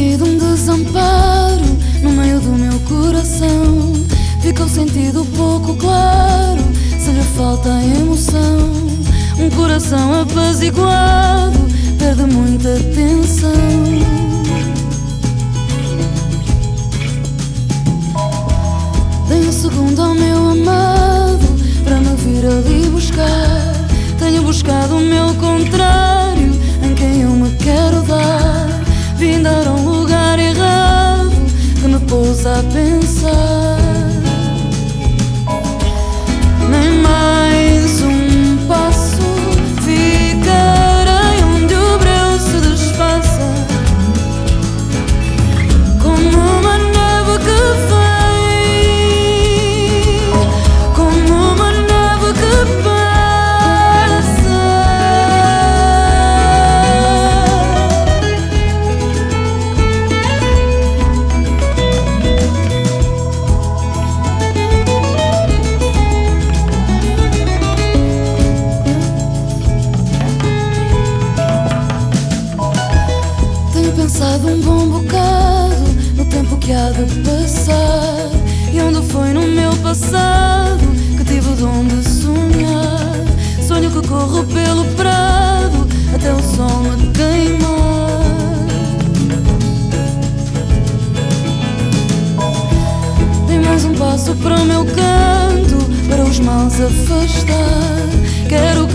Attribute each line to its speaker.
Speaker 1: sentido um desamparo no meio do meu coração. Ficou sentido pouco claro se lhe falta emoção. Um coração apaziguado perde muita tensão. Dei um segundo ao meu amado para me vir ali buscar. Pensado um bom bocado no tempo que há de passar. E onde foi no meu passado que tive o dom de sonhar? Sonho que corro pelo prado até o sol me queimar. Dei mais um passo para o meu canto Para os males afastar. Quero o